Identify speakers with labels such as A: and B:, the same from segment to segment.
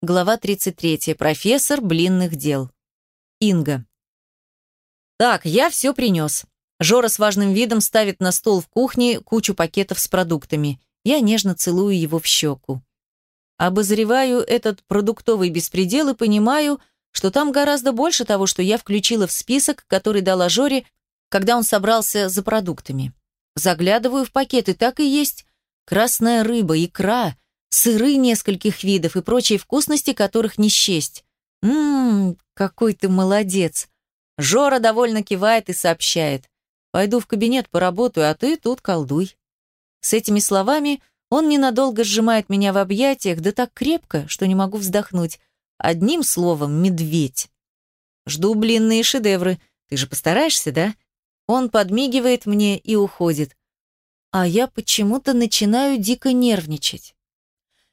A: Глава 33. Профессор блинных дел. Инга. Так, я все принес. Жора с важным видом ставит на стол в кухне кучу пакетов с продуктами. Я нежно целую его в щеку. Обозреваю этот продуктовый беспредел и понимаю, что там гораздо больше того, что я включила в список, который дала Жоре, когда он собрался за продуктами. Заглядываю в пакеты, так и есть. Красная рыба, икра, сыры нескольких видов и прочие вкусности, которых не счесть. Ммм, какой ты молодец. Жора довольно кивает и сообщает. Пойду в кабинет поработаю, а ты тут колдуй. С этими словами он ненадолго сжимает меня в объятиях, да так крепко, что не могу вздохнуть. Одним словом, медведь. Жду блинные шедевры. Ты же постараешься, да? Он подмигивает мне и уходит. А я почему-то начинаю дико нервничать.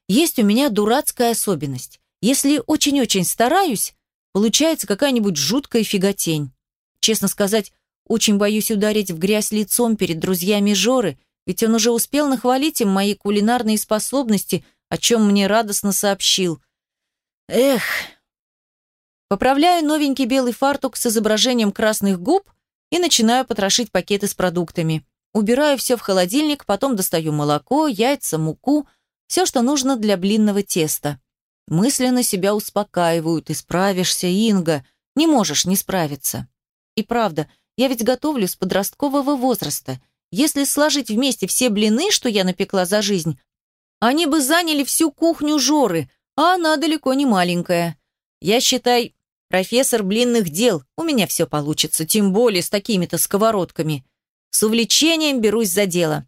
A: Есть у меня дурацкая особенность. Если очень-очень стараюсь, получается какая-нибудь жуткая фиготень. Честно сказать, очень боюсь ударить в грязь лицом перед друзьями Жоры, ведь он уже успел нахвалить им мои кулинарные способности, о чем мне радостно сообщил. Эх. Поправляю новенький белый фартук с изображением красных губ и начинаю потрошить пакеты с продуктами. Убираю все в холодильник, потом достаю молоко, яйца, муку, все, что нужно для блинного теста. Мысленно себя успокаиваю. Ты справишься, Инга. Не можешь не справиться. И правда, я ведь готовлю с подросткового возраста. Если сложить вместе все блины, что я напекла за жизнь, они бы заняли всю кухню Жоры, а она далеко не маленькая. Я, считай, профессор блинных дел. У меня все получится, тем более с такими-то сковородками. С увлечением берусь за дело.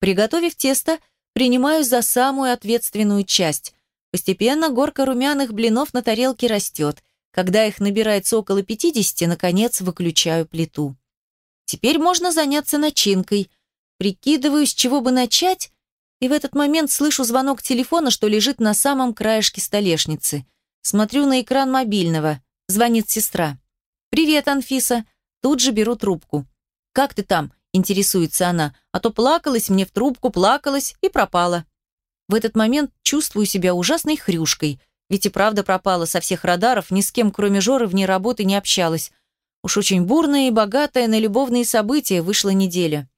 A: Приготовив тесто, принимаю за самую ответственную часть. Постепенно горка румяных блинов на тарелке растет. Когда их набирается около 50, наконец выключаю плиту. Теперь можно заняться начинкой. Прикидываю, с чего бы начать, и в этот момент слышу звонок телефона, что лежит на самом краешке столешницы. Смотрю на экран мобильного. Звонит сестра. «Привет, Анфиса». Тут же беру трубку. «Как ты там?» Интересуется она, а то плакалась мне в трубку, плакалась и пропала. В этот момент чувствую себя ужасной хрюшкой, ведь и правда пропала со всех радаров, ни с кем, кроме Жоры, вне работы не общалась. Уж очень бурная и богатая на любовные события вышла неделя.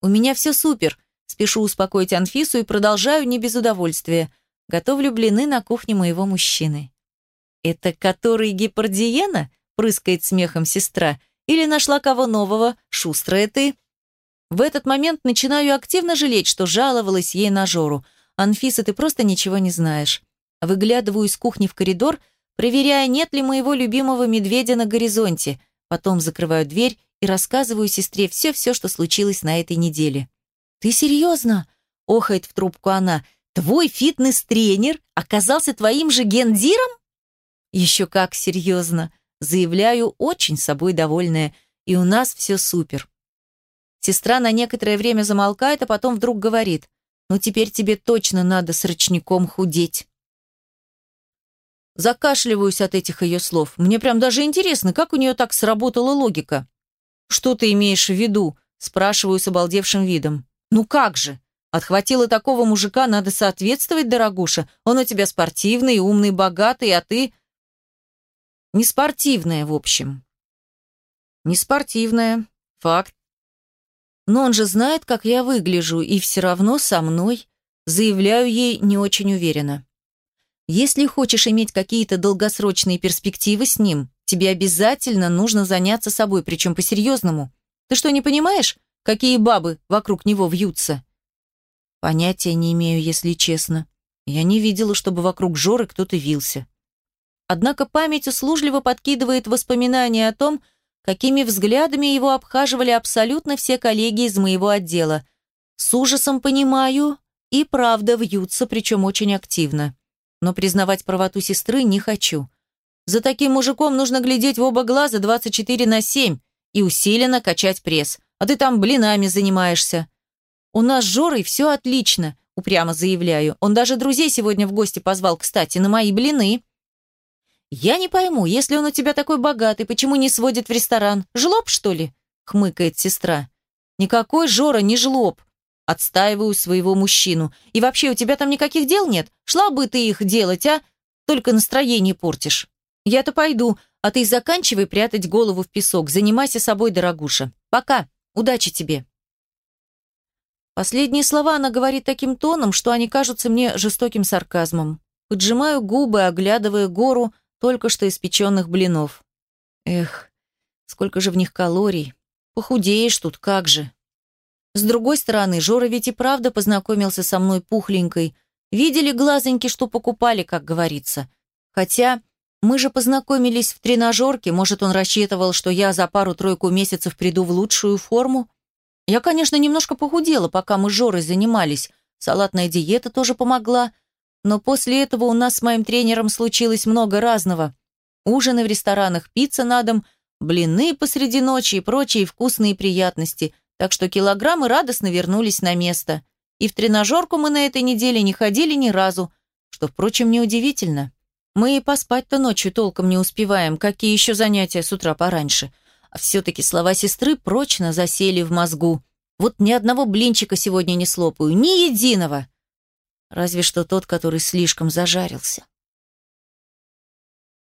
A: У меня все супер. Спешу успокоить Анфису и продолжаю не без удовольствия. Готовлю блины на кухне моего мужчины. «Это который гипардиена?» – прыскает смехом сестра. «Или нашла кого нового? Шустрая ты!» В этот момент начинаю активно жалеть, что жаловалась ей на Жору. «Анфиса, ты просто ничего не знаешь». Выглядываю из кухни в коридор, проверяя, нет ли моего любимого медведя на горизонте. Потом закрываю дверь и рассказываю сестре все-все, что случилось на этой неделе. «Ты серьезно?» – охает в трубку она. «Твой фитнес-тренер оказался твоим же гендиром?» «Еще как серьезно!» – заявляю, очень собой довольная. «И у нас все супер. Сестра на некоторое время замолкает, а потом вдруг говорит, «Ну теперь тебе точно надо с ручником худеть». Закашливаюсь от этих ее слов. Мне прям даже интересно, как у нее так сработала логика. «Что ты имеешь в виду?» – спрашиваю с обалдевшим видом. «Ну как же? Отхватила такого мужика, надо соответствовать, дорогуша. Он у тебя спортивный, умный, богатый, а ты...» «Не спортивная, в общем». «Не спортивная. Факт. Но он же знает, как я выгляжу, и все равно со мной. Заявляю ей не очень уверенно. Если хочешь иметь какие-то долгосрочные перспективы с ним, тебе обязательно нужно заняться собой, причем по-серьезному. Ты что, не понимаешь, какие бабы вокруг него вьются? Понятия не имею, если честно. Я не видела, чтобы вокруг Жоры кто-то вился. Однако память услужливо подкидывает воспоминания о том, какими взглядами его обхаживали абсолютно все коллеги из моего отдела. С ужасом понимаю, и правда вьются, причем очень активно. Но признавать правоту сестры не хочу. За таким мужиком нужно глядеть в оба глаза 24 на 7 и усиленно качать пресс. А ты там блинами занимаешься. У нас с Жорой все отлично, упрямо заявляю. Он даже друзей сегодня в гости позвал, кстати, на мои блины. «Я не пойму, если он у тебя такой богатый, почему не сводит в ресторан? Жлоб, что ли?» — хмыкает сестра. «Никакой Жора не жлоб!» Отстаиваю своего мужчину. «И вообще, у тебя там никаких дел нет? Шла бы ты их делать, а? Только настроение портишь. Я-то пойду, а ты заканчивай прятать голову в песок. Занимайся собой, дорогуша. Пока. Удачи тебе. Последние слова она говорит таким тоном, что они кажутся мне жестоким сарказмом. Поджимаю губы, оглядывая гору только что испеченных блинов. Эх, сколько же в них калорий. Похудеешь тут, как же. С другой стороны, Жора ведь и правда познакомился со мной пухленькой. Видели глазоньки, что покупали, как говорится. Хотя мы же познакомились в тренажерке, может, он рассчитывал, что я за пару-тройку месяцев приду в лучшую форму. Я, конечно, немножко похудела, пока мы с Жорой занимались. Салатная диета тоже помогла. Но после этого у нас с моим тренером случилось много разного. Ужины в ресторанах, пицца на дом, блины посреди ночи и прочие вкусные приятности. Так что килограммы радостно вернулись на место. И в тренажерку мы на этой неделе не ходили ни разу, что, впрочем, неудивительно. Мы и поспать-то ночью толком не успеваем, какие еще занятия с утра пораньше. А все-таки слова сестры прочно засели в мозгу. Вот ни одного блинчика сегодня не слопаю, ни единого. Разве что тот, который слишком зажарился.